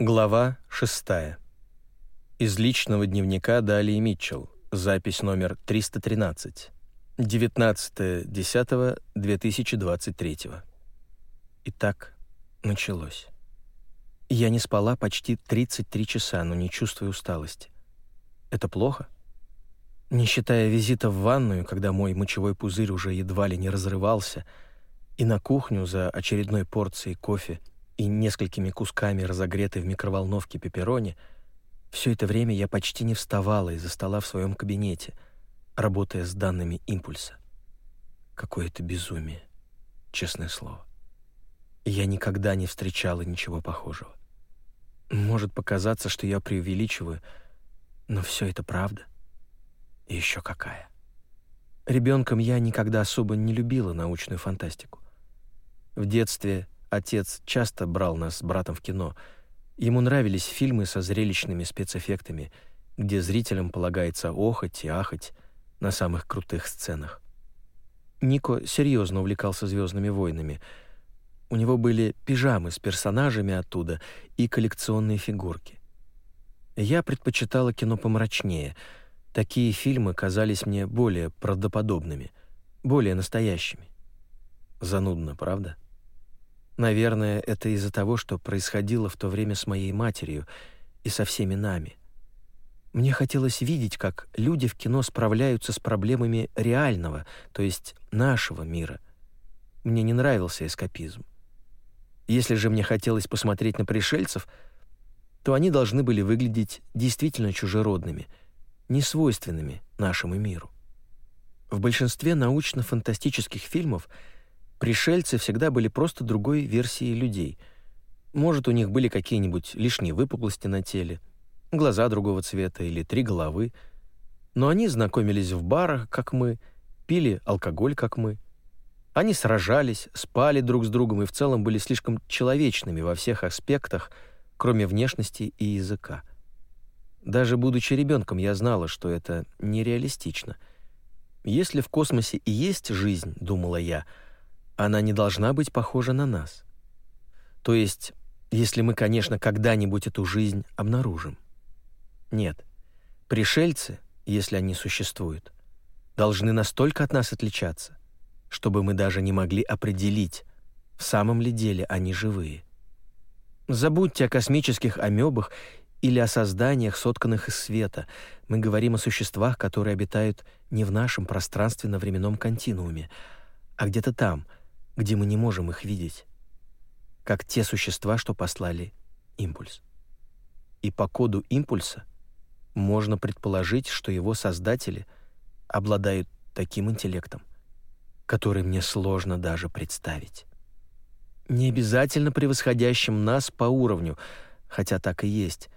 Глава 6. Из личного дневника Далии Митчелл. Запись номер 313. 19.10.2023. Итак, началось. Я не спала почти 33 часа, но не чувствую усталости. Это плохо? Не считая визита в ванную, когда мой мочевой пузырь уже едва ли не разрывался, и на кухню за очередной порцией кофе и несколькими кусками разогретой в микроволновке пепперони, все это время я почти не вставала из-за стола в своем кабинете, работая с данными импульса. Какое-то безумие, честное слово. Я никогда не встречала ничего похожего. Может показаться, что я преувеличиваю, но все это правда. И еще какая. Ребенком я никогда особо не любила научную фантастику. В детстве Отец часто брал нас с братом в кино. Ему нравились фильмы со зрелищными спецэффектами, где зрителям полагается охоть и ахать на самых крутых сценах. Нико серьезно увлекался «Звездными войнами». У него были пижамы с персонажами оттуда и коллекционные фигурки. Я предпочитала кино помрачнее. Такие фильмы казались мне более правдоподобными, более настоящими. Занудно, правда? — Наверное, это из-за того, что происходило в то время с моей матерью и со всеми нами. Мне хотелось видеть, как люди в кино справляются с проблемами реального, то есть нашего мира. Мне не нравился эскапизм. Если же мне хотелось посмотреть на пришельцев, то они должны были выглядеть действительно чужеродными, несвойственными нашему миру. В большинстве научно-фантастических фильмов – Пришельцы всегда были просто другой версией людей. Может, у них были какие-нибудь лишние выпуклости на теле, глаза другого цвета или три головы. Но они знакомились в барах, как мы, пили алкоголь, как мы. Они сражались, спали друг с другом и в целом были слишком человечными во всех аспектах, кроме внешности и языка. Даже будучи ребенком, я знала, что это нереалистично. Если в космосе и есть жизнь, думала я, — она не должна быть похожа на нас. То есть, если мы, конечно, когда-нибудь эту жизнь обнаружим. Нет, пришельцы, если они существуют, должны настолько от нас отличаться, чтобы мы даже не могли определить, в самом ли деле они живые. Забудьте о космических амебах или о созданиях, сотканных из света. Мы говорим о существах, которые обитают не в нашем пространственно-временном континууме, а где-то там — где мы не можем их видеть, как те существа, что послали импульс. И по коду импульса можно предположить, что его создатели обладают таким интеллектом, который мне сложно даже представить. Не обязательно превосходящим нас по уровню, хотя так и есть,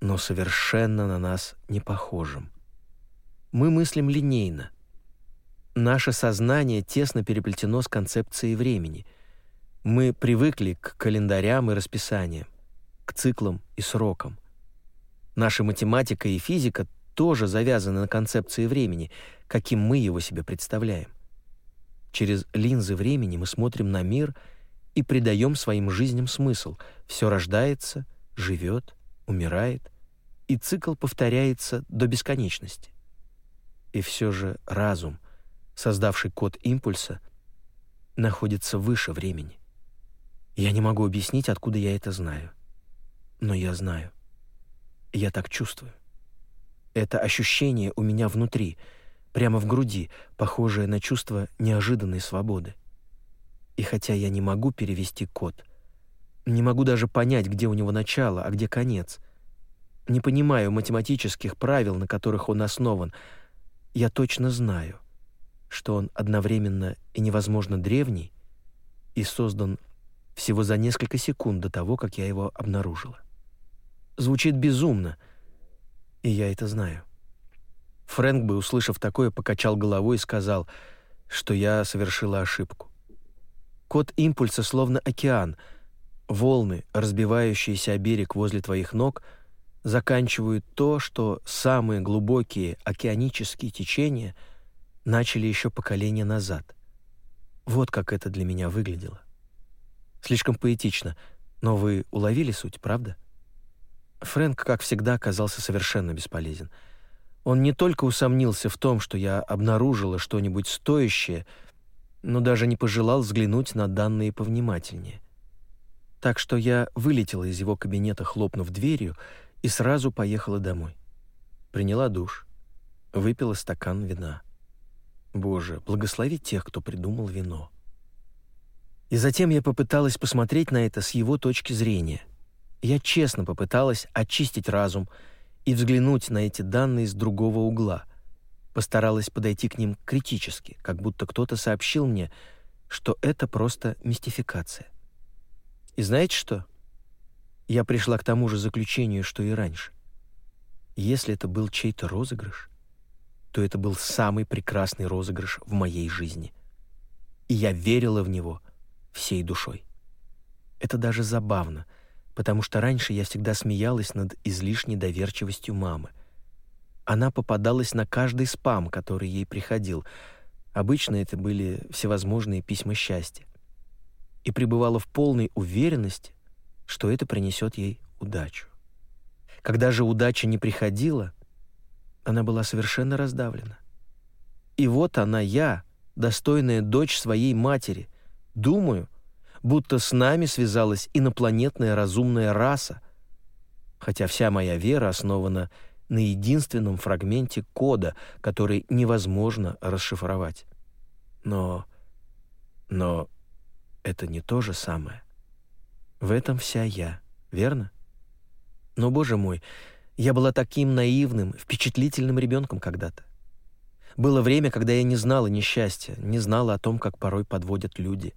но совершенно на нас не похожим. Мы мыслим линейно, Наше сознание тесно переплетено с концепцией времени. Мы привыкли к календарям и расписаниям, к циклам и срокам. Наша математика и физика тоже завязаны на концепции времени, каким мы его себе представляем. Через линзы времени мы смотрим на мир и придаем своим жизням смысл. Все рождается, живет, умирает, и цикл повторяется до бесконечности. И все же разум — создавший код импульса, находится выше времени. Я не могу объяснить, откуда я это знаю. Но я знаю. Я так чувствую. Это ощущение у меня внутри, прямо в груди, похожее на чувство неожиданной свободы. И хотя я не могу перевести код, не могу даже понять, где у него начало, а где конец, не понимаю математических правил, на которых он основан, я точно знаю, что он одновременно и невозможно древний, и создан всего за несколько секунд до того, как я его обнаружила. Звучит безумно, и я это знаю. Фрэнк бы, услышав такое, покачал головой и сказал, что я совершила ошибку. Код импульса словно океан. Волны, разбивающиеся о берег возле твоих ног, заканчивают то, что самые глубокие океанические течения — начали еще поколение назад. Вот как это для меня выглядело. Слишком поэтично, но вы уловили суть, правда? Фрэнк, как всегда, оказался совершенно бесполезен. Он не только усомнился в том, что я обнаружила что-нибудь стоящее, но даже не пожелал взглянуть на данные повнимательнее. Так что я вылетела из его кабинета, хлопнув дверью, и сразу поехала домой. Приняла душ, выпила стакан вина. Боже, благослови тех, кто придумал вино. И затем я попыталась посмотреть на это с его точки зрения. Я честно попыталась очистить разум и взглянуть на эти данные с другого угла. Постаралась подойти к ним критически, как будто кто-то сообщил мне, что это просто мистификация. И знаете что? Я пришла к тому же заключению, что и раньше. Если это был чей-то розыгрыш, то это был самый прекрасный розыгрыш в моей жизни. И я верила в него всей душой. Это даже забавно, потому что раньше я всегда смеялась над излишней доверчивостью мамы. Она попадалась на каждый спам, который ей приходил. Обычно это были всевозможные письма счастья. И пребывала в полной уверенности, что это принесет ей удачу. Когда же удача не приходила, она была совершенно раздавлена. И вот она, я, достойная дочь своей матери, думаю, будто с нами связалась инопланетная разумная раса, хотя вся моя вера основана на единственном фрагменте кода, который невозможно расшифровать. Но... но это не то же самое. В этом вся я, верно? Но, боже мой, я была таким наивным, впечатлительным ребенком когда-то. Было время, когда я не знала несчастья, не знала о том, как порой подводят люди.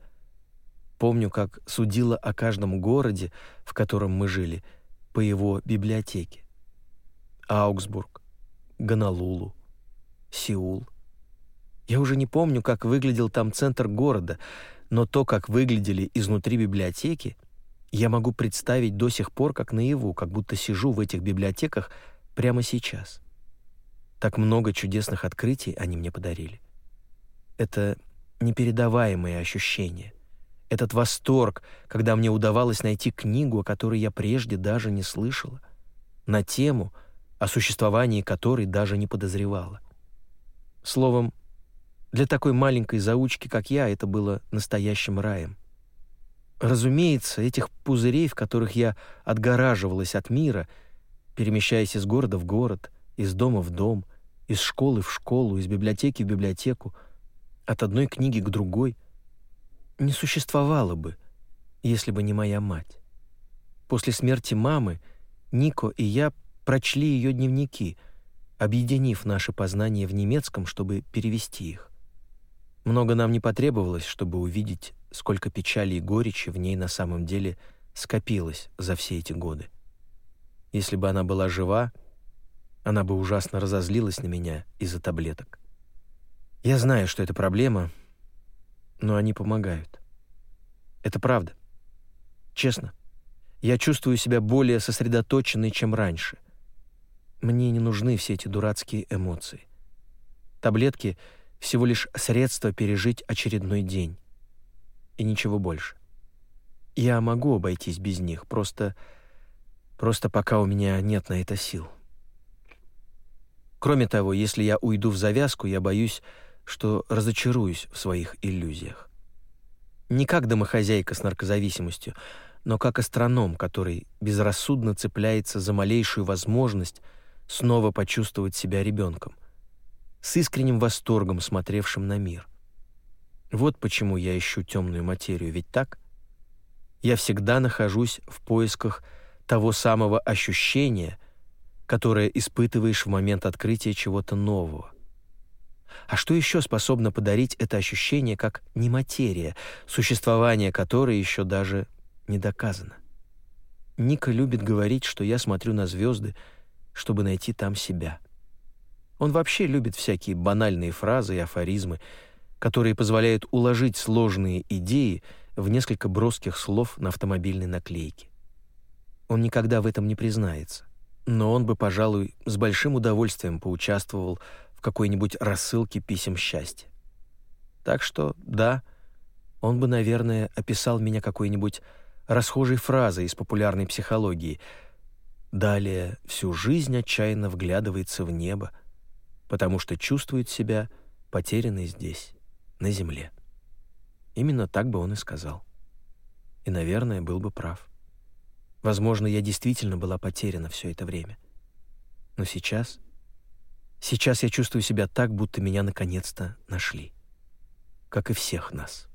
Помню, как судила о каждом городе, в котором мы жили, по его библиотеке. Аугсбург, Гонолулу, Сеул. Я уже не помню, как выглядел там центр города, но то, как выглядели изнутри библиотеки — я могу представить до сих пор как наяву, как будто сижу в этих библиотеках прямо сейчас. Так много чудесных открытий они мне подарили. Это непередаваемые ощущения. Этот восторг, когда мне удавалось найти книгу, о которой я прежде даже не слышала, на тему, о существовании которой даже не подозревала. Словом, для такой маленькой заучки, как я, это было настоящим раем. Разумеется, этих пузырей, в которых я отгораживалась от мира, перемещаясь из города в город, из дома в дом, из школы в школу, из библиотеки в библиотеку, от одной книги к другой, не существовало бы, если бы не моя мать. После смерти мамы Нико и я прочли ее дневники, объединив наши познания в немецком, чтобы перевести их. Много нам не потребовалось, чтобы увидеть сколько печали и горечи в ней на самом деле скопилось за все эти годы. Если бы она была жива, она бы ужасно разозлилась на меня из-за таблеток. Я знаю, что это проблема, но они помогают. Это правда. Честно. Я чувствую себя более сосредоточенной, чем раньше. Мне не нужны все эти дурацкие эмоции. Таблетки — всего лишь средство пережить очередной день и ничего больше. Я могу обойтись без них, просто... просто пока у меня нет на это сил. Кроме того, если я уйду в завязку, я боюсь, что разочаруюсь в своих иллюзиях. Не как домохозяйка с наркозависимостью, но как астроном, который безрассудно цепляется за малейшую возможность снова почувствовать себя ребенком, с искренним восторгом смотревшим на мир — вот почему я ищу темную материю, ведь так? Я всегда нахожусь в поисках того самого ощущения, которое испытываешь в момент открытия чего-то нового. А что еще способно подарить это ощущение как не материя, существование которой еще даже не доказано? Ника любит говорить, что я смотрю на звезды, чтобы найти там себя. Он вообще любит всякие банальные фразы и афоризмы, которые позволяют уложить сложные идеи в несколько броских слов на автомобильной наклейке. Он никогда в этом не признается, но он бы, пожалуй, с большим удовольствием поучаствовал в какой-нибудь рассылке писем счастья. Так что, да, он бы, наверное, описал меня какой-нибудь расхожей фразой из популярной психологии. Далее всю жизнь отчаянно вглядывается в небо, потому что чувствует себя потерянной здесь, на земле. Именно так бы он и сказал. И, наверное, был бы прав. Возможно, я действительно была потеряна все это время. Но сейчас... Сейчас я чувствую себя так, будто меня наконец-то нашли. Как и всех нас.